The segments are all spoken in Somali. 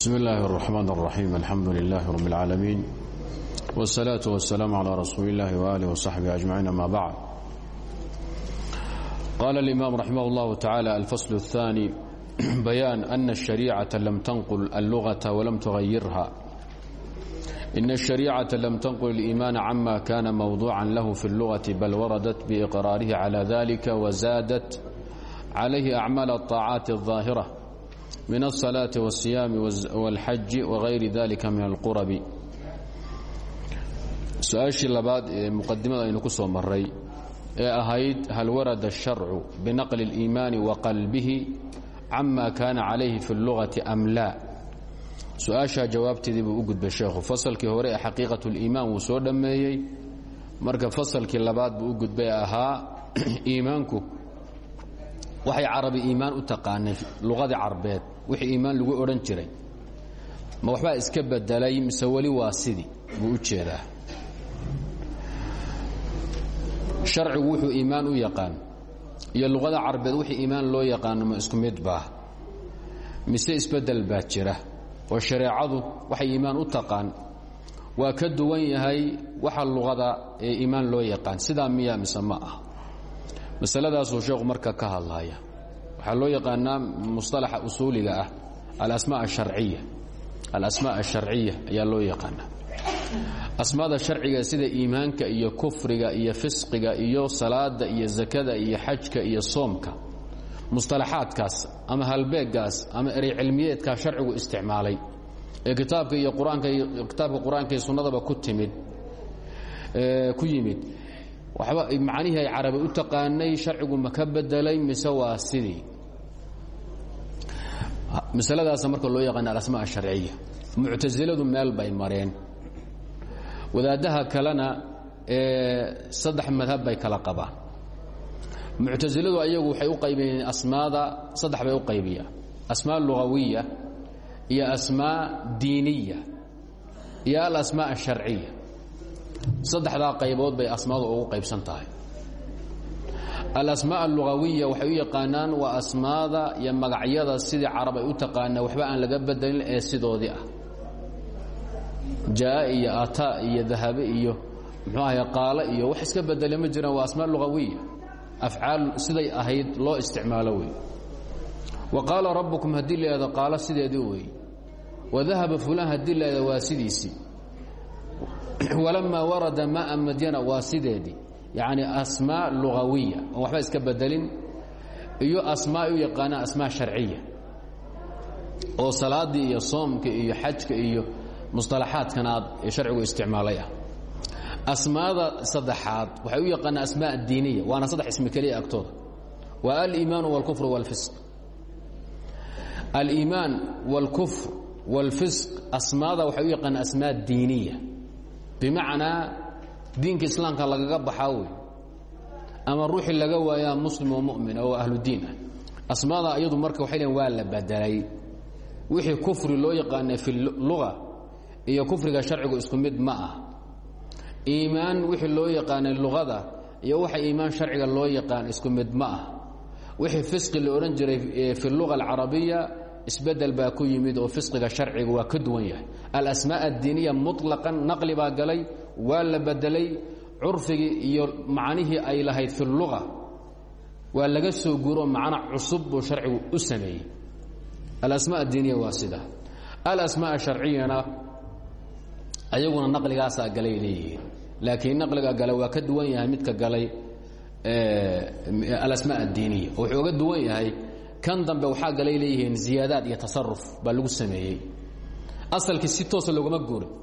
بسم الله الرحمن الرحيم الحمد لله رب العالمين والصلاة والسلام على رسول الله وآله وصحبه أجمعين ما بعد قال الإمام رحمه الله تعالى الفصل الثاني بيان أن الشريعة لم تنقل اللغة ولم تغيرها إن الشريعة لم تنقل الإيمان عما كان موضوعا له في اللغة بل وردت بإقراره على ذلك وزادت عليه أعمال الطاعات الظاهرة min الصلاaة والصiyaam والxaji وغayri dalika min اlqurbi su-aashii labaad ee muqadimada aynu ku soo maray ee ahayd hal warada الsharcu binaqli الإimaani وaqalbihi cama kaana calayhi fi اllugaةi am laa su-aashaa jawaabteedii buu u gudbay sheekhu fasalkii hore ee xaqiiqaة اliimaan wuu soo dhammeeyey marka fasalkii labaad buu u gudbay ahaa iimaanku waxay carabi iimaan u taqaanay luqadii carbeed wixii iimaan lagu odhan jiray. Ma waxbaa iska bedelay mise weli waa sidii? Buu u jeedaa. Sharcigu wuxuu iimaan u yaqaan iyo luqada carbeed wixii iimaan loo yaqaano ma isku mid baa. Mise isbeddel baa jira oo shareecadu waxay iimaan u taqaan waa ka duwan yahay waxa luqada ee iimaan loo yaqaan. Sidaa miya mise ma ah masaladaasuu sheekhu marka ka hadlaya waxaa loo yaqaanaa musطalaxa usuuliga ah alasma aharciya alasmaa asharciya ayaa loo yaqaanaa. Asmaada sharciga sida iimaanka iyo kufriga iyo fisqiga iyo salaada iyo zakada iyo xajka iyo soomka musطalaxaadkaas ama halbeegaas ama erey cilmiyeedkaa sharcigu isticmaalay ee kitaabka iyo qur'aanka kitaabka qur'aanka iyo sunnadaba ku timid ku yimid. Waxba macnihii ay carabi u taqaanay sharcigu ma ka bedelay mise waa sidii masaladaasa marka loo yaqaana alasma asharciya muctasiladu meel bay mareen. Wadaaddaha kalena saddex madhab bay kala qabaan. Muctasiladu ayagu waxay u qaybiyeen asmaada saddex bay u qaybiyaan asmaa lugawiya iyo asmaa diiniya iyo alasmaa asharciya saddexdaa qaybood bay asmaadu ugu qaybsan alasmaa allugawiya waxay u yaqaanaan waa asmaada iyo magacyada sidii carab u taqaanaa waxba aan laga bedelin ee sidoodii ah. Jaa iyo ata iyo dahabe iyo muxuu ahay qaalo iyo wax iska bedele ma jiraan waa asmaa lugawiya afcaal siday ahayd loo isticmaalo wey wa qaala rabbukum haddii la yihahdo qaalo sideedii wey wadahaba fulaan haddii la yihahdo waa sidiisii walamaa warada maa madyana waa sideedii yacni asmaa lugawiya oon waxba iska bedelin iyo asmaa u yaqaanaan asmaa sharciya oo salaadii iyo soomka iyo xajka iyo musطalaxaadkan aad sharcigu isticmaalay ah asmaada saddexaad waxay u yaqaanaan asmaa diiniya waana saddex ismi keliya agtooda waa aliimaan wاlkufr wاlfisq aliimaan wاlkufr wاlfisq asmaada waxay u yaqaanaan asmaa diiniya bimacnaa diinka islaamka lagaga baxaa wey. Ama ruuxii laga waayaa muslim oo mumin oo ahludiin ah. Asmaada iyadu marka waxay leein waa la bedelay wixii kufri loo yaqaanay fi luga iyo kufriga sharcigu isku mid ma ah iimaan wixii loo yaqaanay luqada iyo waxa iimaan sharciga loo yaqaan isku mid ma ah wixii fisqi la odhan jiray fi luga alcarabiya isbeddel baa ku yimid oo fisqiga sharciga waa ka duwan yahay. Alasmaa addiiniya muطlaqan naqli baa galay waa la bedelay curfigii iyo macnihii ay lahayd fi luga waa laga soo guuro macno cusub buu sharcigu u sameeyey. Alasmaa addiiniya waa sida. Alasmaa asharciyana ayaguna naqligaasaa galay leeyihiin. Laakiin naqliga gale waa ka duwan yahay midka galay alasmaa addiiniya. Oo wuxuu oga duwan yahay kan dambe waxaa galay leeyihiin ziyaadaad iyo tasaruf baa lagu sameeyey. Asalkii si toosa loogama guurin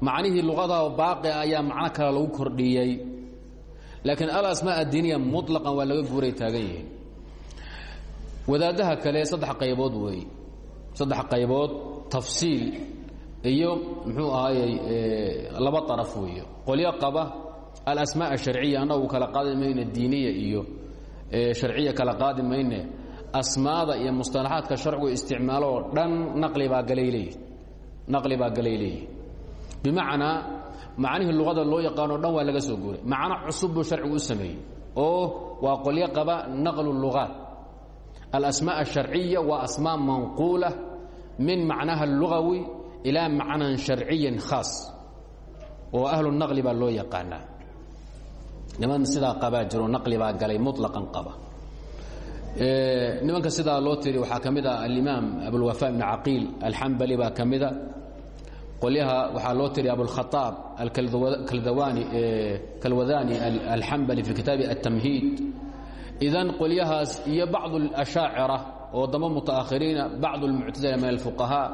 macnihii luqada baaqia ayaa macno kale lagu kordhiyey. Laakiin alasmaa adiniya mulaqan waa laga guuray taagan yihiin. Wadaadaha kale saddex qaybood weeye saddex qaybood tafsiil iyo muxuu ahaayey laba araf weeyo. Qolyo qaba alasmaa asharciya annagu kala qaadi mayne diiniya iyo sharciya kala qaadi mayne asmaada iyo mustalaxaadka sharcigu isticmaalo oo dhan naqli baa galay leeyihiin naqli baa galay leeyihiin bimacnaa macnihii luqada loo yaqaano dhan waa laga soo guuray. Macno cusub buu sharcigu u sameeyey. Oo waa qolyo qaba naqlu lugaat alasmaa asharciya waa asmaa manquula min macnaha اlugawi ilaa macnan sharciyin khaas. Oo ahlu naqli baa loo yaqaanaa. Niman sidaa qabaa jiro naqli baa galay muطlaqan qaba. Nimanka sidaa loo tiri waxaa ka mid a alimaam abulwafa ibn caqiil alxambali baa ka mida qolyaha waxaa loo tiri abulkhaaab kalwadani alxambali fi kitaabi atamhiid idan qolyahaas iyo bacd اlashaacira oo damba mutaakhiriina bacd اlmuctazila min alfuqahaa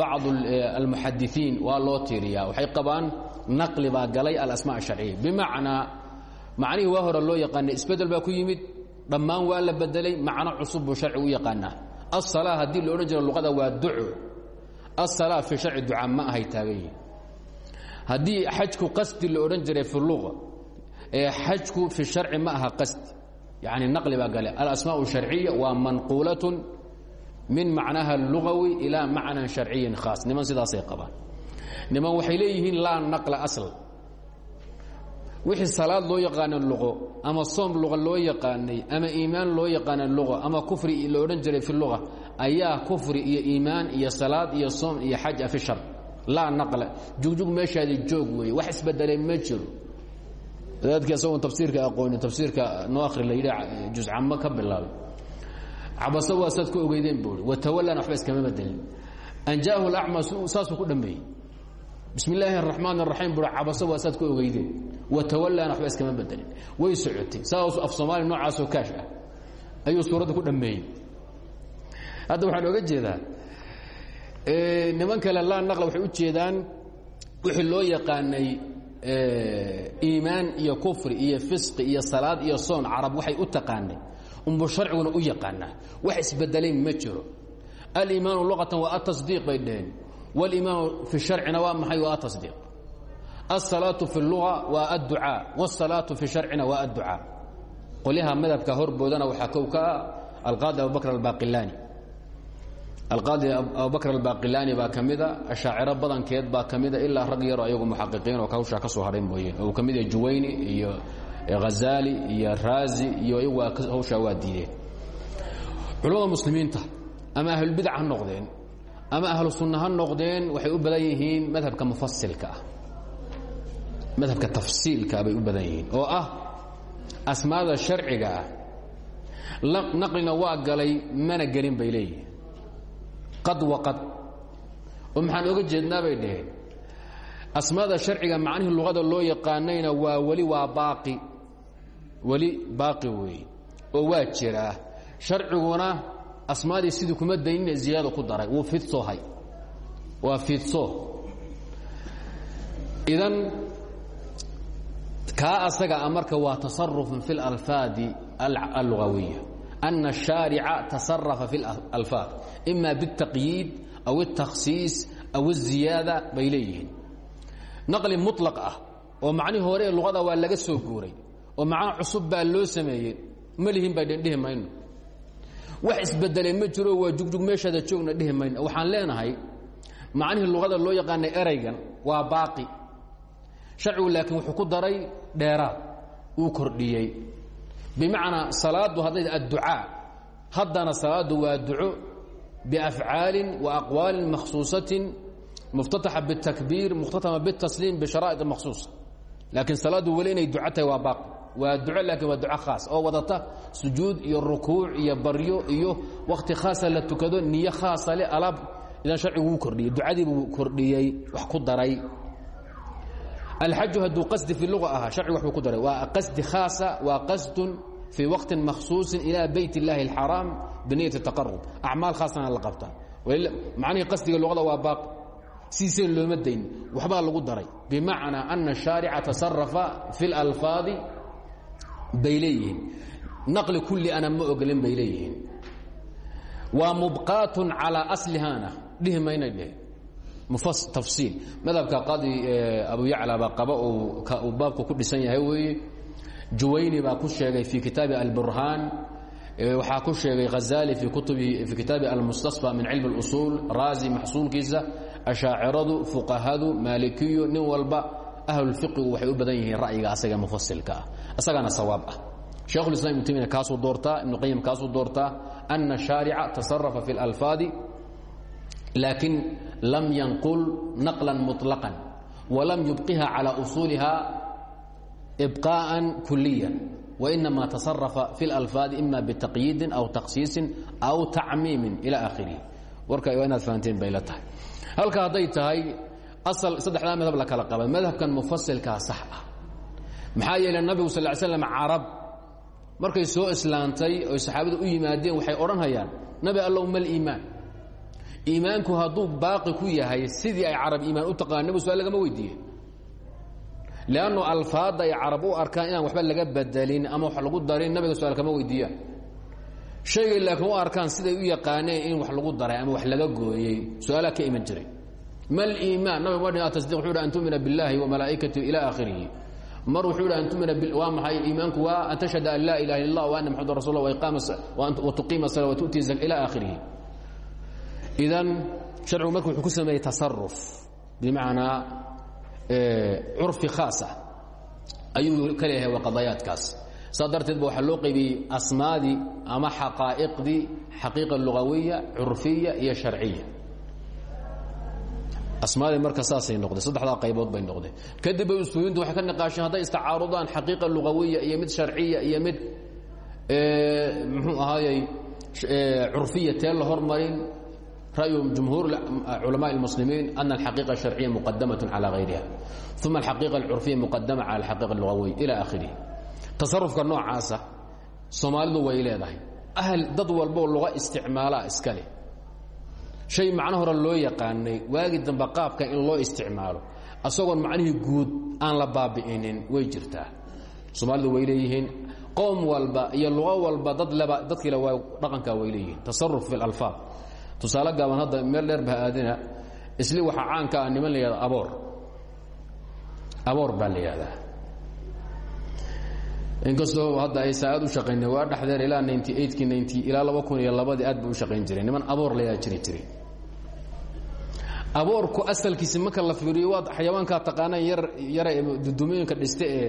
bacd almuxadiثiin waa loo tiiriyaa waxay qabaan naqli baa galay alasma الsharciya bimacnaa macnihii waa hore loo yaqaanay isbedel baa ku yimid dhammaan waa la bedelay macno cusub buu sharcigu u yaqaanaa aلsalaa haddii la odhan jiro luqada waa duco aلsalaa fi sharci ducaa ma ahay taagan yihin haddii xajku qasdi la odhan jiray fi luga ee xajku fi sharci ma aha qasdi yani naqli baa gale alasmaaء الsharciya waa manquulaة min macnaha اlugawi ilaa macnan sharciyin khaas niman sidaasay qabaan niman waxay leeyihiin laa naqla asl wixii salaad loo yaqaana luqo ama soom luqa loo yaqaanay ama iimaan loo yaqaana luqa ama kufri la odhan jiray fi luga ayaa kufri iyo iimaan iyo salaad iyo soom iyo xaj fi shar. Laa naqla. Jugjug meeshaadi joog weeye. Wax isbedelay ma jiro. Wadaadkii asagoon tafsiirka aqoonin tafsiirka noo akhri la yidhi juscamo ka bilaabay cabase waa saad ku ogeydeen buui watawallana waxba iskama bedelin anjaahu lacma saasuu ku dhammeeyey. Bismi illaahi araxmaan araxiim bui cabase waa saad ku ogeydeen. Watawallana waxba iskama bedelin way socotay. Saas af soomaali noocaasoo kaash ah. Ayuu suuradda ku dhammeeyey hadda waxaan oga jeedaa niman kale laa naqla waxay u jeedaan wixii loo yaqaanay iimaan iyo kufri iyo fisqi iyo salaad iyo soon carab waxay u taqaanay. Unbu sharciguna u yaqaanaa. Wax isbedelay ma jiro. Aliimaanu luqatan waa atasdiiq bay dhaheen. Waliimaanu fi sharcina waa maxay? Waa atasdiiq alsalaatu fi luga waa adducaa. Wاsalaatu fi sharcina waa adducaa. Qolyaha madhabka horboodana waxaa kow ka ah alqaadi abubakr albaqilaani alqaadi abubakr albaqilaani baa ka mida ashaaciro badankeed baa ka mida ilaa rag yaroo ayagu muxaqiqiin oo hawshaa ka soo hadhay mooye. Uu ka mid yahay juwayni iyo hazali iyo raazi iyo iyagu hawshaa waa diideen. Culamada muslimiinta ama ahlulbidac ha noqdeen ama ahlu sunna ha noqdeen waxay u badan yihiin madhabka mufasilka ah. Madhabka tafsiilka bay u badan yihiin. Oo ah asmaada sharciga ah naqlina waa galay mana gelin bay leeyihiin qad waqad. Oo maxaan oga jeednaa bay dhaheen asmaada sharciga macnihii luqada loo yaqaanayna waa weli waa baaqi. Weli baaqi weeye oo waa jiraa sharciguna asmaadii sidii kuma daynine ziyaado ku daray. Wuu fidsohay waa fidso. Idan kaa asaga a marka waa tasarufun fi اlalfaadi allugawiya ana الشhaarica tasarafa fi اlalfaad ima bالtaqyiid aw الtakhsiis aw الziyaada bay leeyihiin naqli muطlaq ah oo macnihii hore ee luqada waa laga soo guuray oo macno cusub baa loo sameeyey ma lihin baa dhihi mayno wax isbedelay ma jiro waa jugjug meeshaada joogna dhihi mayno waxaan leenahay macnihii luqada loo yaqaanay eraygan waa baaqi sharcigu laakiin wuxuu ku daray dheeraad uu kordhiyey bimacnaa salaaddu hadday adducaa haddana salaaddu waa duco biafcaalin wa aqwaalin makhsuusatin muftataxa bitakbiir mukhtatama bitasliim bisharaa'id makhsuusa laakiin salaaddu weli inay duco tahay waa baaqi. Waa duco laakiin waa duco khaas. Oo wadata sujuud iyo rukuuc iyo baryo iyo wakhti khaasa la tukado niyo khaasa le alaab idan sharcigu wuu kordhiyey ducadii buu kordhiyey wax ku daray alxaju hadduu qasdi fi luga ahaa sharcigu waxbuu ku daray waa qasdi khaasa waa qasdun fii waqtin makhsuusin ilaa beyt اllaahi اlxaraam biniyati taqarub acmaal khaasana la qabtaa macnihii qasdiga luqada waa baaqi sidiiseen looma dayn waxbaa lagu daray bimacnaa ana الشhaarica tasarafa fi اlalfaadi bay leeyihiin naqli kulli ana ma ogolin bay leeyihiin waa mubqaat calىa aslihaana dhihi maynay dheh tafsiil. Madhabka qadi abu yacla baa qaba uu baabku ku dhisan yahay weeye. Juwayni baa ku sheegay fii kitaabi alburhaan waxaa ku sheegay hazali fii kitaabi almustasfa min cilmi اlusuul raazi maxsuulkiisa ashaaciradu fuqahadu maalikiyu nin walba ahlulfiqigu waxay u badan yihiin ra'yiga asaga mufasilka ah. Asagaana sawaab ah. Shekhulislam ibnu taymiya kaasuu doortaa ibnu qayim kaasuu doortaa ana shaarica tasarafa fi اlalfaadi laakiin lam yanqul naqla muطlaqan walam yubqiha calى usuuliha ibqاءa kuliya wainama tasarafa fi اlalfaadi ima bitaqyiidin aw takhsiisin aw tacmiimin ilى akhirihi warka waa inaad fahanteen bay la tahay halka hadday tahay asal saddexdaa madhab la kala qaba madhabkan mufasilkaa sax ah maxaa yeele nabigu sal slam carab markay soo islaantay oy saxaabada u yimaadeen waxay odhanhayaan nabi allow mal iimaan iimaanku hadduu baaqi ku yahay sidii ay carab iimaan u taqaan nabigu su'aal lagama weydiiye leannu alfaadda ay carab u arkaan inaan waxba laga bedelin ama wax lagu darin nabiga su'aal kama weydiiyaan shaygay laakiin u arkaan siday u yaqaaneen in wax lagu daray ama wax laga gooyey. Su'aalaa ka iman jiray. Mal iimaan nabig ma dhin tasdiq wuxuu hi an tumina biاllahi wamalaa'ikatihi ila aakhirihi. Mar wuxuu hi an tumina waa maxay? Iimaanku waa an tashhada an laa ilaha illa allah wa ana maxadan rasul wa tuqiima sala wa tu'ti zak ila aakhirihi idan sharcigu marka wuxuu ku sameeyey tasaruf bimacnaa curfi khaas ah ayuu ka leeyahay waa qadayaadkaas. Saa darteed ba waxaa loo qaybiyey asmaadii ama xaqaa'iqdii xaqiiqa lugawiya curfiya iyo sharciya. Asmaadii marka saasay noqdeen saddexdaa qaybood bay noqdeen. Kadib bay usuuliintu waxay ka niqaasheen hadday istacaarudaan xaqiiqa lugawiya iyo mid sharciya iyo mid muxuu ahaayey curfiya tee la hormarin ra'yu jumhuur culamaء اlmuslimiin ana alxaqiiqa الsharciya muqadamaة calى غayriha uma alxaqiiqa اlcurfiya muqadama cala alxaqiiqa اlugawiy ila akhirihi tasarufka noocaasa soomaalidu way leedahay ahl dad walboo luga isticmaalaa iska leh shay macno hore loo yaqaanay waagi dambe qaabka in loo isticmaalo asagoon macnihii guud aan la baabi'inin way jirtaa soomaalidu way leeyihiin qowm walba iyo lugo walba dad leba dadkiile waa dhaqankaa way leeyihiin tasaruf fi اlalfaad tusaale gaaban hadda meel dheer ba aadina isli waxaa caanka ah niman la yihahda aboor. Aboor baa la yihahdaa inkastoo hadda ay saacad u shaqayna waa dhexdeer ilaa ninety eightkii ninty ilaa laba kun iyo labadii aad bay u shaqayn jireen niman aboor la yihahda jiri jiray aboorku asalkiisi marka la fiiriyo waad xayawaankaa taqaanaan yar yara dudumooyinka dhiste ee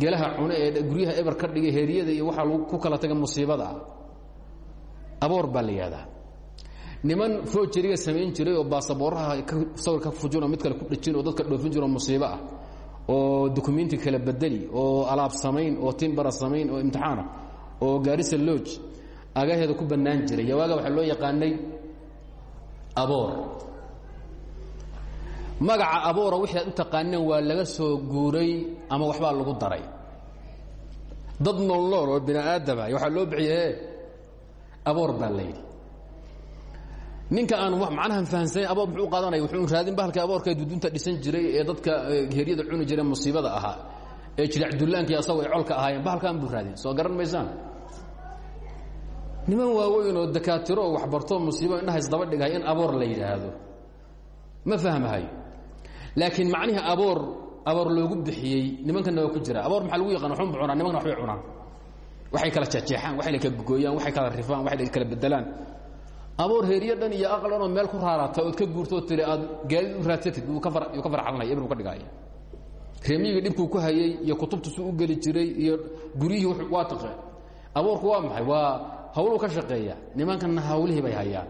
gelaha cune ee guryaha eber ka dhigay heeryada iyo waxaa ku kala taga musiibada ah aboor baa la yihahdaa niman foojeriga samayn jiray oo baasaboorraha sawir ka fujinoo mid kale ku dhejin oo dadka dhoofin jiro musiibo ah oo dukumenti kala bedeli oo alaab samayn oo timbara samayn oo imtixaana oo gaarisa looj agaheeda ku bannaan jiray. Yawaaga waxaa loo yaqaanay aboor. Magaca aboora wixii aad u taqaaneen waa laga soo guuray ama waxbaa lagu daray. Dad nool nool oo bini aadama waxaa loo bixiyee aboor baa la yidhi ninka aan macnahan fahamsanayn aboor muxuu qaadanaya wuxuu raadin bahalka aboorka dudunta dhisan jiray ee dadka heryada cuni jiray musiibada ahaa ee jiracdullaankii asagoo ay colka ahaayeen. Bahalkaan buu raadin. Soo garan maysaan? Niman waaweyn oo dakaatiro oo waxbartoo musiibo indhaha isdaba dhighay in aboor la yidhaahdo. Ma fahmahayo laakiin macnihii aboor aboor loogu bixiyey nimankana waa ku jira. Aboor maxaa lagu yaqaan? Waxunba cunaan nimankana waxbay cunaan. Waxay kala jeexjeexaan waxay kala gogoyaan waxay kala rifaan waxay kala bedelaan aboor heeriyo dhan iyo aqal dhanoo meel ku raarata ood ka guurtoo tiri aad gaadid u raadsatid yuu ka farxalanaya ibnu ka dhigaya reemiyigii dhibkuu ku hayey iyo kutubta suu u geli jiray iyo guryihii waa taqeen aboorku waa maxay? Waa hawluu ka shaqeeya. Nimankanna hawlihii bay hayaan.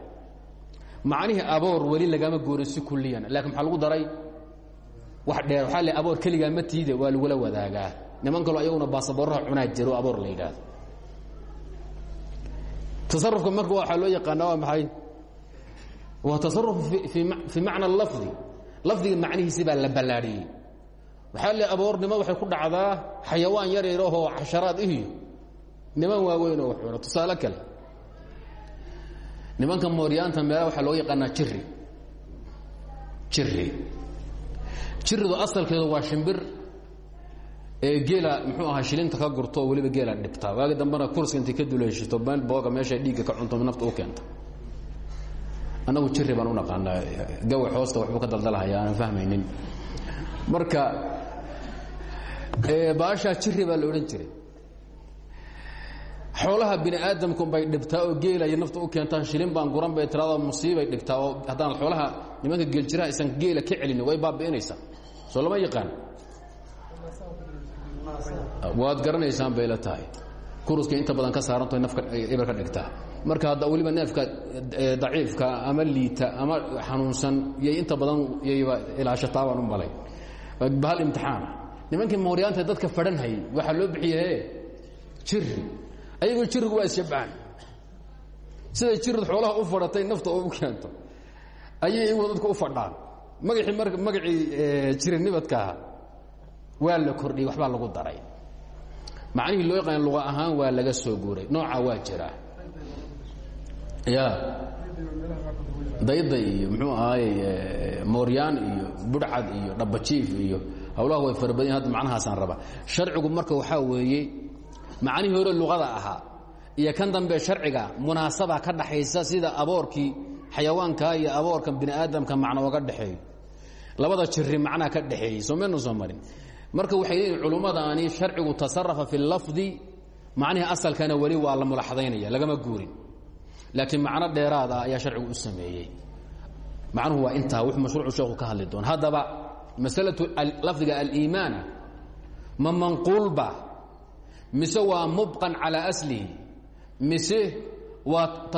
Macnihii aboor weli lagama goorin si kuliyan laakiin maxaa lagu daray? Wax dheer waxaa le aboor keligaa ma tiide waa lagula wadaagaa. Niman kaloo ayaguna baasaboorraha cunaa jiro aboor la yidhaahdo tasarufka marka waxaa loo yaqaana waa maxay? Waa tasaruf fii macna lafdi. Lafdiga macnihiisi baa la ballaadhiyey. Waxaa le aboornimo waxay ku dhacdaa xayawaan yar yarahoo xasharaad ihiyo niman waaweyn oo waxuna tusaale kale. Nimanka mooryaanta meelaha waxaa loo yaqaanaa jiri jiri jiridu asalkeedu waa shimbir ee geela muxuu ahaa shilinta ka gurto oo weliba geela dhibta waagi dambena kurska intay ka duleeshito meel booga meeshay dhiigga ka cunto nafta u keenta. Annagu jiri baan u naqaanaa gawa hoosta waxbuu ka daldalahaya aanan fahmaynin. Marka baashaa jiri baa la odhan jiray. Xoolaha bini aadamku bay dhibtaa oo geela iyo nafta u keentaa shilin baan guran bay tiraada musiibay dhibtaa oo haddaan xoolaha nimanka geeljiraha aysan geela ka celin way baabi'inaysaa soo lama yaqaan waad garanaysaan bay la tahay. Kuruskay inta badan ka saaranto nafka ibar ka dhigtaa marka hadda weliba neefka daciifka ama liita ama xanuunsan yay inta badan yayba ilaashataa baan u malay bahal imtixaana nimankii mooryaanta dadka fadhanhayay waxaa loo bixiye jiri ayagoo jirigu waa isshabbahan siday jirid xoolaha u fadhatay nafta oo u keento. Ayay iyaguna dadka u fadhaan. Magacii magacii jirinibadka ahaa waa la kordhiyey waxbaa lagu daray. Macnihii loo yaqaan luqa ahaan waa laga soo guuray. Nooca waa jiraa ya dayday iyo muxuu ahaaye mooryaan iyo budhcad iyo dhabajiif iyo hawlaha way fara badan hadda macnahaasaan raba sharcigu marka waxaa weeye macnihii hore luqada ahaa iyo kan dambe sharciga munaasaba ka dhaxaysa sida aboorkii xayawaanka iyo aboorka bini aadamka macno oga dhexeeyo labada jiri macnaa ka dhexeeyey soo maynu soo marin marka waxay leeyihiin culummadaani sharcigu tasarafa fi lafdi macnihi asalkana weli waa la mulaxadaynaya lagama guurin. Laakiin macno dheeraada ah ayaa sharcigu u sameeyey. Macnuhu waa intaa wuxuu mashruucu sheekhu ka hadli doon haddaba masalatu lafdiga aliimaan ma manquulba? Mise waa mubqan calaa aslihi mise waa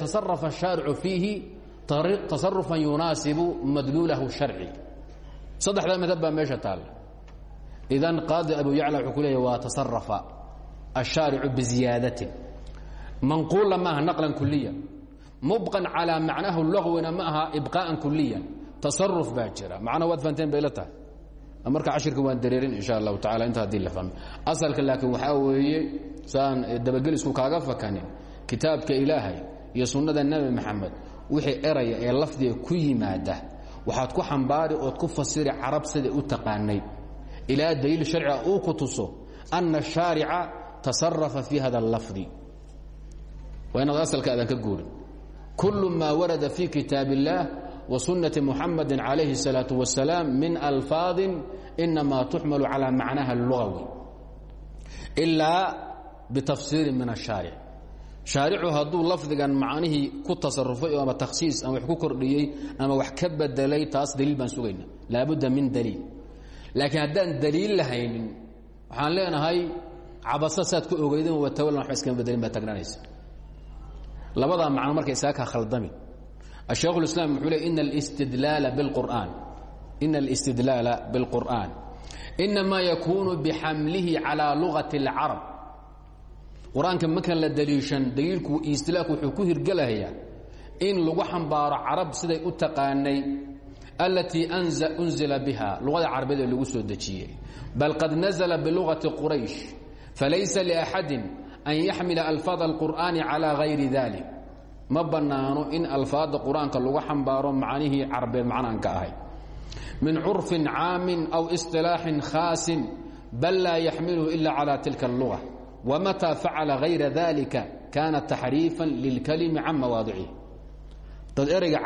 tasarafa shaaricu fiihi tasarufan yunaasibu madluulahu sharci? Saddexdaa madab baa meesha taalla idan qaadi abu yacla wuxuu ku leeya waa tasarafa الshaaricu biziyaadatin manquula maaha naqlan kuliya mubqan calaa macnahu lagwina ma aha ibqaa'an kuliya tasaruf baa jira macnaha waad fahanteen bay la tahay marka cashirka waan dareerin insha allahu tacala inta haddii la fahmo asalka laakiin waxaa weeye saan dabagelisku kaaga fakanin kitaabka ilaahay iyo sunnada nebi maxamed wixii eraya ee lafdiga ku yimaada waxaad ku xambaari ood ku fasiri carab siday u taqaanay ilaa daliil sharciga uu ku tuso ana shaarica tasarafa fi hada lafdi waa inaad asalka aadan ka guurin kul ma warada fi kitaab اllah wa sunnati muxamadi calayhi الsalaaةu wasalaam min alfaadi inama tuxmalu calى macnaha اlugawi ilaa bitafsiiri min الshaaric shaaricu hadduu lafdigan macnihii ku tasarufay ama takhsiis ama wax ku kordhiyey ama wax ka bedelay taas daliil baan sugayna laabudda min daliil laakiin haddaan daliil lahaynin waxaan leenahay cabasa saad ku ogeydin watawallan waxba iskama bedelin baa tagnanaysa labadaa macno marka isaga ka khaldami الشhekh الإسلام وxuu le إن الاستدلاaل بالقرآن إن الاستدلاaل بالقرآن إنما يكون بxملihi عalى لغة العرب qur-aanka markan la dliishan dliilku istilaku wuxuu ku hirgelaya in lagu xambaaro carab siday u taqaanay اlatيi أنزila bha luغada carabeed ee lagu soo dejiyey bal qad نزلa بلغaةi qرayش falaysa لأxadi أn يxmila ألفاظ القرآن عalى غayri ذلك ma bannaano in alfaadda qur-aanka lagu xambaaro macnihii carbeed macnaan ka ahay min curfin caamin aw isilaaxin khaasin bal laa yaxmiluhu ila calى tilka اlluga wamataa facala hayra dalika kaana taxriifan lilkalimi can mawaadicihi dad ereyga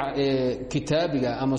kitaabiga ama